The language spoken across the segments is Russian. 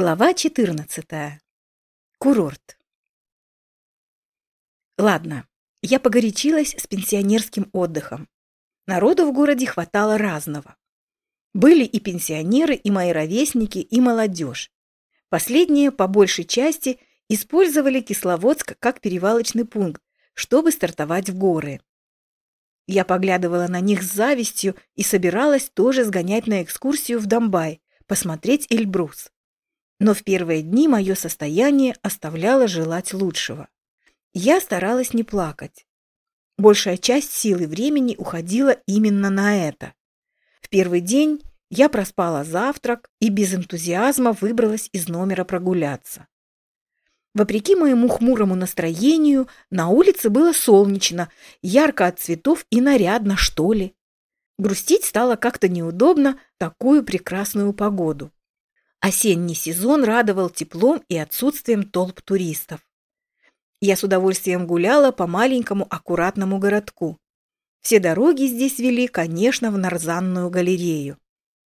Глава 14. Курорт. Ладно, я погорячилась с пенсионерским отдыхом. Народу в городе хватало разного. Были и пенсионеры, и мои ровесники, и молодежь. Последние, по большей части, использовали Кисловодск как перевалочный пункт, чтобы стартовать в горы. Я поглядывала на них с завистью и собиралась тоже сгонять на экскурсию в Домбай, посмотреть Эльбрус. Но в первые дни мое состояние оставляло желать лучшего. Я старалась не плакать. Большая часть сил и времени уходила именно на это. В первый день я проспала завтрак и без энтузиазма выбралась из номера прогуляться. Вопреки моему хмурому настроению, на улице было солнечно, ярко от цветов и нарядно, что ли. Грустить стало как-то неудобно такую прекрасную погоду. Осенний сезон радовал теплом и отсутствием толп туристов. Я с удовольствием гуляла по маленькому аккуратному городку. Все дороги здесь вели, конечно, в Нарзанную галерею.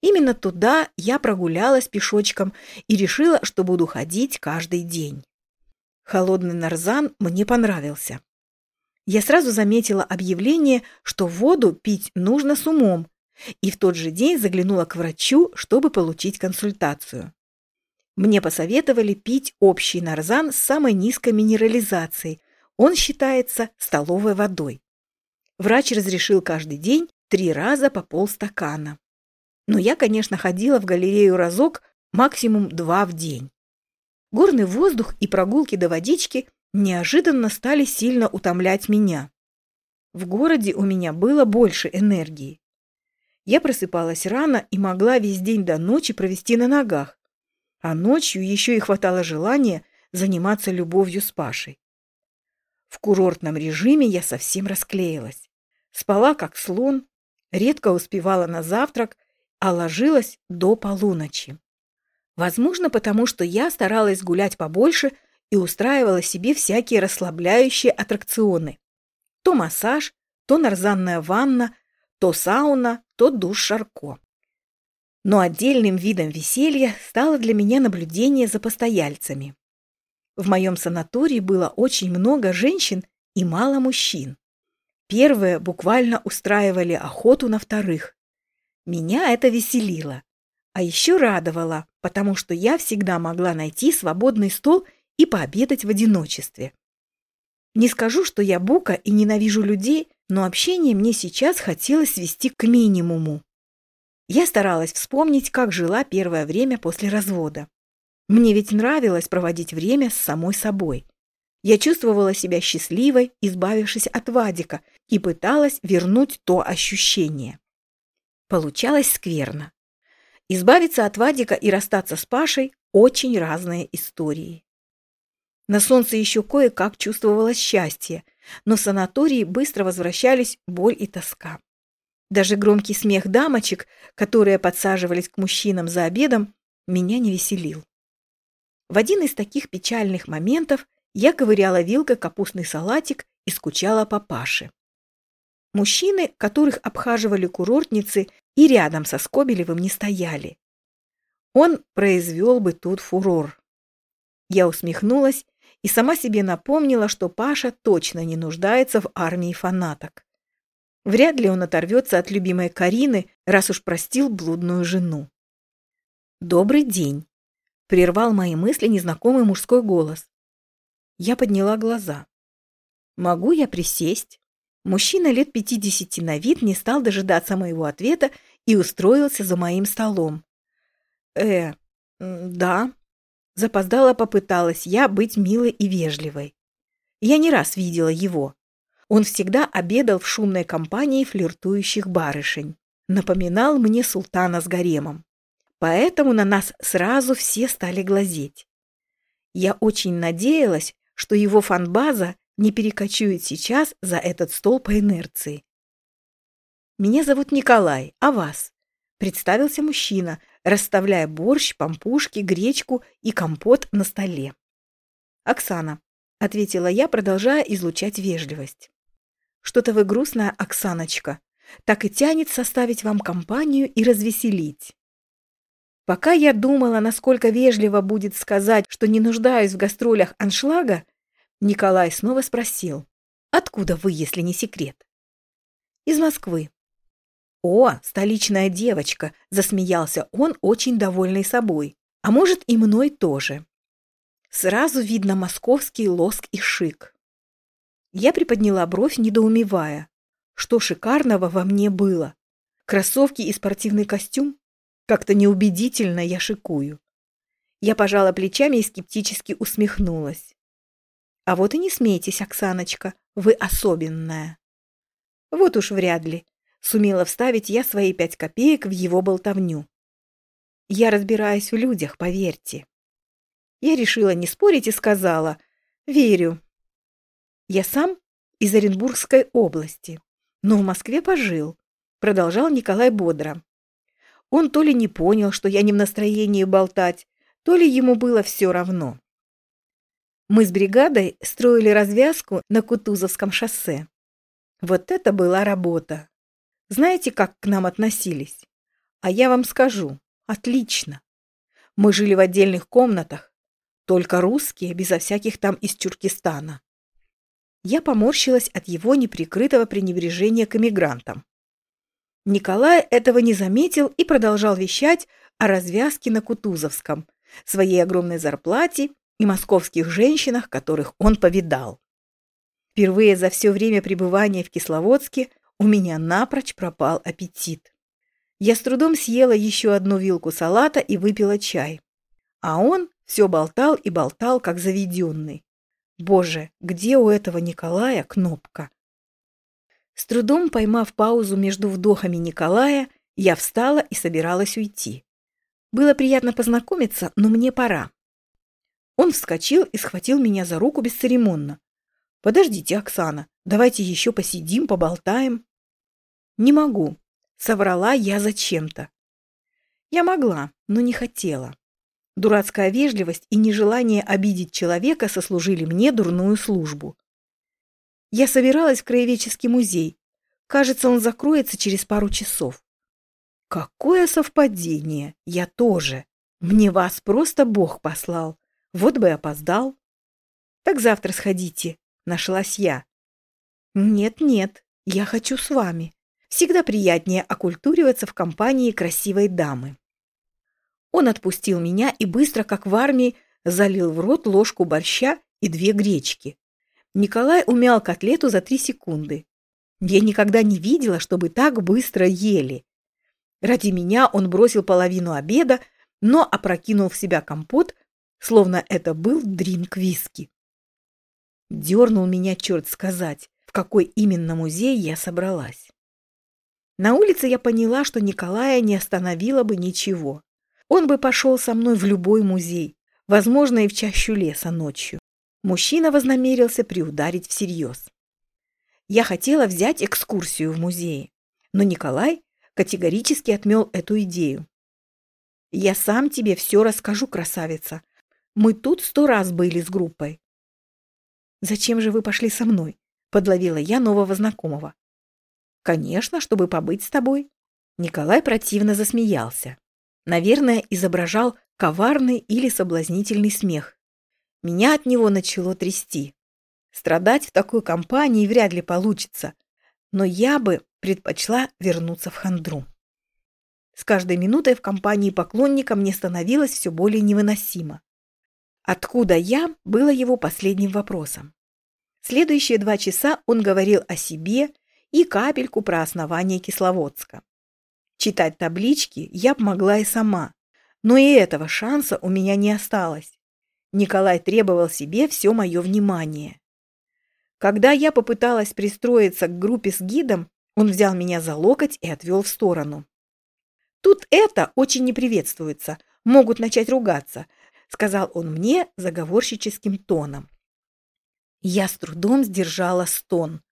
Именно туда я прогулялась пешочком и решила, что буду ходить каждый день. Холодный Нарзан мне понравился. Я сразу заметила объявление, что воду пить нужно с умом, и в тот же день заглянула к врачу, чтобы получить консультацию. Мне посоветовали пить общий нарзан с самой низкой минерализацией. Он считается столовой водой. Врач разрешил каждый день три раза по полстакана. Но я, конечно, ходила в галерею разок, максимум два в день. Горный воздух и прогулки до водички неожиданно стали сильно утомлять меня. В городе у меня было больше энергии. Я просыпалась рано и могла весь день до ночи провести на ногах. А ночью еще и хватало желания заниматься любовью с Пашей. В курортном режиме я совсем расклеилась. Спала как слон, редко успевала на завтрак, а ложилась до полуночи. Возможно, потому что я старалась гулять побольше и устраивала себе всякие расслабляющие аттракционы. То массаж, то нарзанная ванна, то сауна, то душ Шарко. Но отдельным видом веселья стало для меня наблюдение за постояльцами. В моем санатории было очень много женщин и мало мужчин. Первые буквально устраивали охоту на вторых. Меня это веселило. А еще радовало, потому что я всегда могла найти свободный стол и пообедать в одиночестве. Не скажу, что я бука и ненавижу людей, но общение мне сейчас хотелось свести к минимуму. Я старалась вспомнить, как жила первое время после развода. Мне ведь нравилось проводить время с самой собой. Я чувствовала себя счастливой, избавившись от Вадика, и пыталась вернуть то ощущение. Получалось скверно. Избавиться от Вадика и расстаться с Пашей – очень разные истории. На солнце еще кое-как чувствовалось счастье, но в санатории быстро возвращались боль и тоска. Даже громкий смех дамочек, которые подсаживались к мужчинам за обедом, меня не веселил. В один из таких печальных моментов я ковыряла вилкой капустный салатик и скучала по Паше. Мужчины, которых обхаживали курортницы, и рядом со Скобелевым не стояли. Он произвел бы тут фурор. Я усмехнулась и сама себе напомнила, что Паша точно не нуждается в армии фанаток. Вряд ли он оторвется от любимой Карины, раз уж простил блудную жену. «Добрый день!» — прервал мои мысли незнакомый мужской голос. Я подняла глаза. «Могу я присесть?» Мужчина лет пятидесяти на вид не стал дожидаться моего ответа и устроился за моим столом. «Э, да», Запоздала попыталась я быть милой и вежливой. Я не раз видела его. Он всегда обедал в шумной компании флиртующих барышень. Напоминал мне султана с гаремом. Поэтому на нас сразу все стали глазеть. Я очень надеялась, что его фанбаза не перекочует сейчас за этот стол по инерции. «Меня зовут Николай, а вас?» Представился мужчина, расставляя борщ, пампушки, гречку и компот на столе. «Оксана», — ответила я, продолжая излучать вежливость. «Что-то вы грустная, Оксаночка. Так и тянет составить вам компанию и развеселить». Пока я думала, насколько вежливо будет сказать, что не нуждаюсь в гастролях аншлага, Николай снова спросил, «Откуда вы, если не секрет?» «Из Москвы». «О, столичная девочка!» – засмеялся он, очень довольный собой. «А может, и мной тоже». Сразу видно московский лоск и шик. Я приподняла бровь, недоумевая. Что шикарного во мне было? Кроссовки и спортивный костюм? Как-то неубедительно я шикую. Я пожала плечами и скептически усмехнулась. А вот и не смейтесь, Оксаночка, вы особенная. Вот уж вряд ли. Сумела вставить я свои пять копеек в его болтовню. Я разбираюсь в людях, поверьте. Я решила не спорить и сказала «Верю». Я сам из Оренбургской области, но в Москве пожил, продолжал Николай бодро. Он то ли не понял, что я не в настроении болтать, то ли ему было все равно. Мы с бригадой строили развязку на Кутузовском шоссе. Вот это была работа. Знаете, как к нам относились? А я вам скажу, отлично. Мы жили в отдельных комнатах, только русские, безо всяких там из Тюркистана. Я поморщилась от его неприкрытого пренебрежения к эмигрантам. Николай этого не заметил и продолжал вещать о развязке на Кутузовском, своей огромной зарплате и московских женщинах, которых он повидал. Впервые за все время пребывания в Кисловодске у меня напрочь пропал аппетит. Я с трудом съела еще одну вилку салата и выпила чай. А он все болтал и болтал, как заведенный. Боже, где у этого Николая кнопка? С трудом поймав паузу между вдохами Николая, я встала и собиралась уйти. Было приятно познакомиться, но мне пора. Он вскочил и схватил меня за руку бесцеремонно. «Подождите, Оксана, давайте еще посидим, поболтаем». «Не могу», — соврала я зачем-то. Я могла, но не хотела. Дурацкая вежливость и нежелание обидеть человека сослужили мне дурную службу. Я собиралась в краеведческий музей. Кажется, он закроется через пару часов. Какое совпадение! Я тоже. Мне вас просто Бог послал. Вот бы опоздал. Так завтра сходите, нашлась я. Нет-нет, я хочу с вами. Всегда приятнее окультуриваться в компании красивой дамы. Он отпустил меня и быстро, как в армии, залил в рот ложку борща и две гречки. Николай умял котлету за три секунды. Я никогда не видела, чтобы так быстро ели. Ради меня он бросил половину обеда, но опрокинул в себя компот, словно это был дринк виски. Дернул меня черт сказать, в какой именно музей я собралась. На улице я поняла, что Николая не остановило бы ничего. Он бы пошел со мной в любой музей, возможно, и в чащу леса ночью. Мужчина вознамерился приударить всерьез. Я хотела взять экскурсию в музее, но Николай категорически отмел эту идею. «Я сам тебе все расскажу, красавица. Мы тут сто раз были с группой». «Зачем же вы пошли со мной?» — подловила я нового знакомого. «Конечно, чтобы побыть с тобой». Николай противно засмеялся. Наверное, изображал коварный или соблазнительный смех. Меня от него начало трясти. Страдать в такой компании вряд ли получится, но я бы предпочла вернуться в хандру. С каждой минутой в компании поклонника мне становилось все более невыносимо. Откуда я было его последним вопросом. Следующие два часа он говорил о себе и капельку про основание Кисловодска. Читать таблички я б могла и сама, но и этого шанса у меня не осталось. Николай требовал себе все мое внимание. Когда я попыталась пристроиться к группе с гидом, он взял меня за локоть и отвел в сторону. «Тут это очень не приветствуется, могут начать ругаться», сказал он мне заговорщическим тоном. Я с трудом сдержала стон.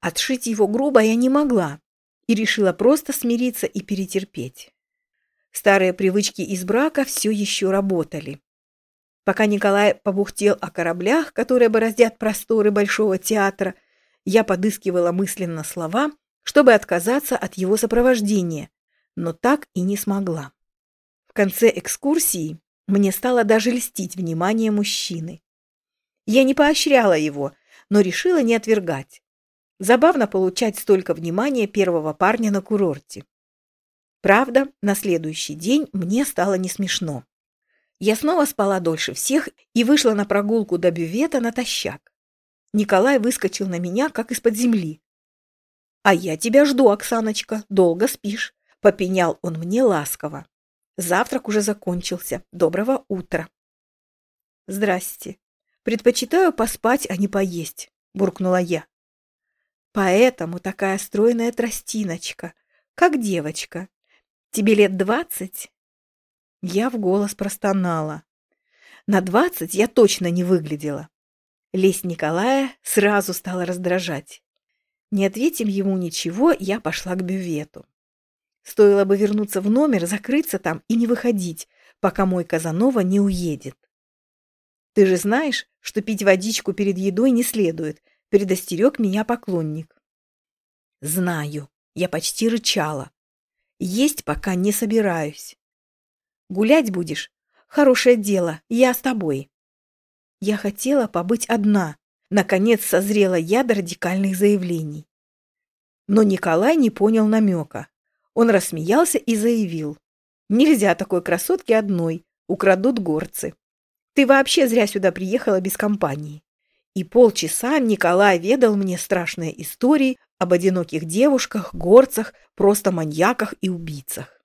Отшить его грубо я не могла, и решила просто смириться и перетерпеть. Старые привычки из брака все еще работали. Пока Николай побухтел о кораблях, которые бороздят просторы Большого театра, я подыскивала мысленно слова, чтобы отказаться от его сопровождения, но так и не смогла. В конце экскурсии мне стало даже льстить внимание мужчины. Я не поощряла его, но решила не отвергать. Забавно получать столько внимания первого парня на курорте. Правда, на следующий день мне стало не смешно. Я снова спала дольше всех и вышла на прогулку до бювета натощак. Николай выскочил на меня, как из-под земли. «А я тебя жду, Оксаночка, долго спишь», — попенял он мне ласково. Завтрак уже закончился. Доброго утра. Здрасте. Предпочитаю поспать, а не поесть, буркнула я. Поэтому такая стройная тростиночка, как девочка. Тебе лет двадцать? Я в голос простонала. На двадцать я точно не выглядела. Лесть Николая сразу стала раздражать. Не ответим ему ничего, я пошла к бювету. Стоило бы вернуться в номер, закрыться там и не выходить, пока мой Казанова не уедет. Ты же знаешь, что пить водичку перед едой не следует, предостерег меня поклонник. Знаю, я почти рычала. Есть пока не собираюсь. Гулять будешь? Хорошее дело, я с тобой. Я хотела побыть одна. Наконец созрела я до радикальных заявлений. Но Николай не понял намека. Он рассмеялся и заявил. «Нельзя такой красотке одной, украдут горцы. Ты вообще зря сюда приехала без компании». И полчаса Николай ведал мне страшные истории об одиноких девушках, горцах, просто маньяках и убийцах.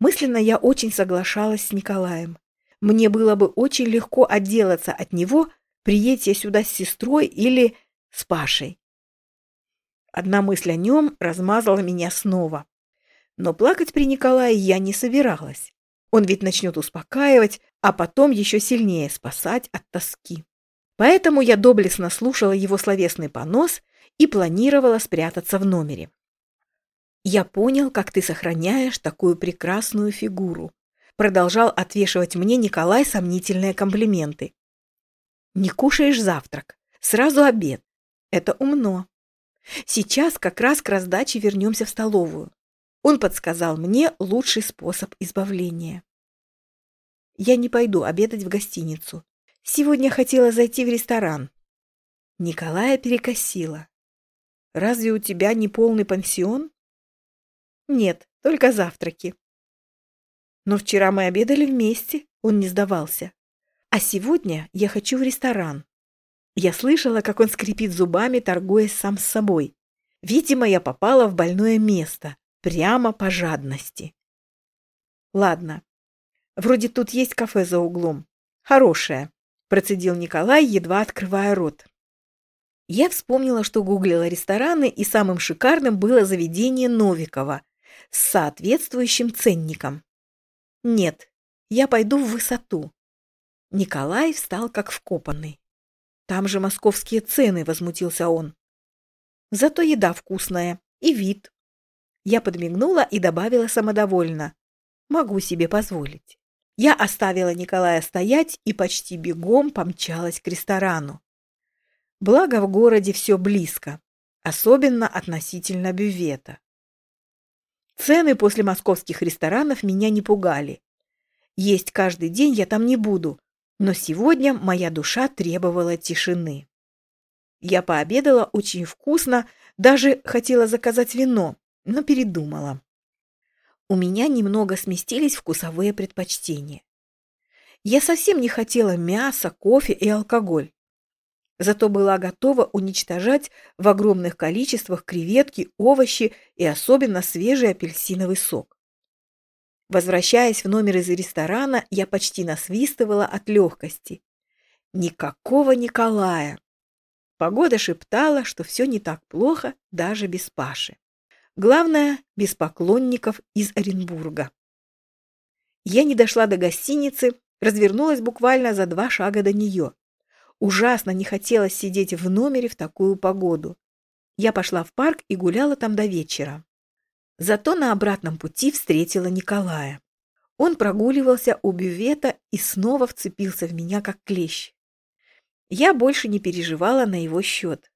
Мысленно я очень соглашалась с Николаем. Мне было бы очень легко отделаться от него, приедь я сюда с сестрой или с Пашей. Одна мысль о нем размазала меня снова. Но плакать при Николае я не собиралась. Он ведь начнет успокаивать, а потом еще сильнее спасать от тоски. Поэтому я доблестно слушала его словесный понос и планировала спрятаться в номере. «Я понял, как ты сохраняешь такую прекрасную фигуру», продолжал отвешивать мне Николай сомнительные комплименты. «Не кушаешь завтрак, сразу обед. Это умно. Сейчас как раз к раздаче вернемся в столовую. Он подсказал мне лучший способ избавления. Я не пойду обедать в гостиницу. Сегодня хотела зайти в ресторан. Николая перекосила. Разве у тебя не полный пансион? Нет, только завтраки. Но вчера мы обедали вместе, он не сдавался. А сегодня я хочу в ресторан. Я слышала, как он скрипит зубами, торгуясь сам с собой. Видимо, я попала в больное место. Прямо по жадности. Ладно. Вроде тут есть кафе за углом. Хорошее, процедил Николай, едва открывая рот. Я вспомнила, что гуглила рестораны, и самым шикарным было заведение Новикова с соответствующим ценником. Нет, я пойду в высоту. Николай встал как вкопанный. Там же московские цены, возмутился он. Зато еда вкусная и вид. Я подмигнула и добавила самодовольно. Могу себе позволить. Я оставила Николая стоять и почти бегом помчалась к ресторану. Благо в городе все близко, особенно относительно бювета. Цены после московских ресторанов меня не пугали. Есть каждый день я там не буду, но сегодня моя душа требовала тишины. Я пообедала очень вкусно, даже хотела заказать вино, но передумала. У меня немного сместились вкусовые предпочтения. Я совсем не хотела мяса, кофе и алкоголь. Зато была готова уничтожать в огромных количествах креветки, овощи и особенно свежий апельсиновый сок. Возвращаясь в номер из ресторана, я почти насвистывала от легкости. Никакого Николая. Погода шептала, что все не так плохо даже без Паши. Главное, без поклонников из Оренбурга. Я не дошла до гостиницы, развернулась буквально за два шага до нее. Ужасно не хотелось сидеть в номере в такую погоду. Я пошла в парк и гуляла там до вечера. Зато на обратном пути встретила Николая. Он прогуливался у бювета и снова вцепился в меня, как клещ. Я больше не переживала на его счет.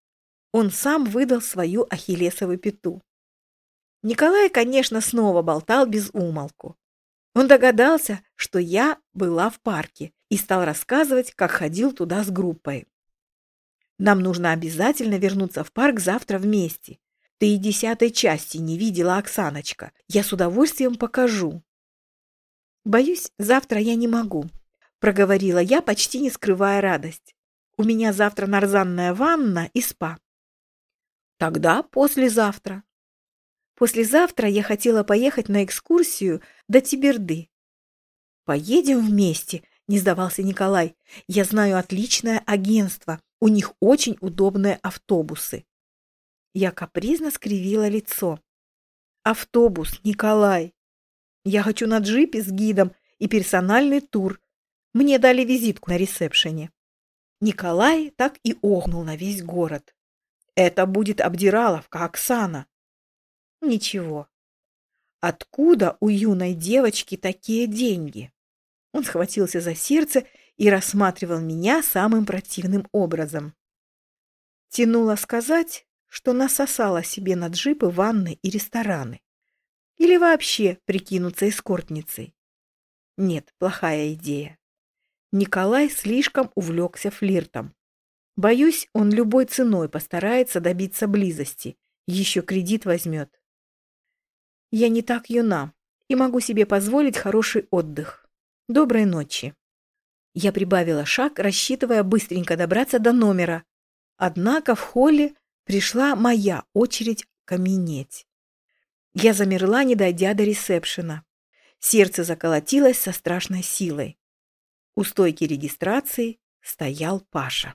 Он сам выдал свою ахиллесовую пяту. Николай, конечно, снова болтал без умолку. Он догадался, что я была в парке и стал рассказывать, как ходил туда с группой. Нам нужно обязательно вернуться в парк завтра вместе. Ты и десятой части не видела, Оксаночка. Я с удовольствием покажу. Боюсь, завтра я не могу, проговорила я, почти не скрывая радость. У меня завтра нарзанная ванна и спа. Тогда послезавтра. Послезавтра я хотела поехать на экскурсию до Тиберды. Поедем вместе, не сдавался Николай. Я знаю отличное агентство. У них очень удобные автобусы. Я капризно скривила лицо. Автобус, Николай. Я хочу на джипе с гидом и персональный тур. Мне дали визитку на ресепшене. Николай так и охнул на весь город. Это будет обдираловка Оксана. Ничего. Откуда у юной девочки такие деньги? Он схватился за сердце и рассматривал меня самым противным образом. Тянуло сказать, что насосала себе на джипы ванны и рестораны. Или вообще прикинуться эскортницей. Нет, плохая идея. Николай слишком увлекся флиртом. Боюсь, он любой ценой постарается добиться близости. Еще кредит возьмет. Я не так юна и могу себе позволить хороший отдых. Доброй ночи. Я прибавила шаг, рассчитывая быстренько добраться до номера. Однако в холле пришла моя очередь каменеть. Я замерла, не дойдя до ресепшена. Сердце заколотилось со страшной силой. У стойки регистрации стоял Паша.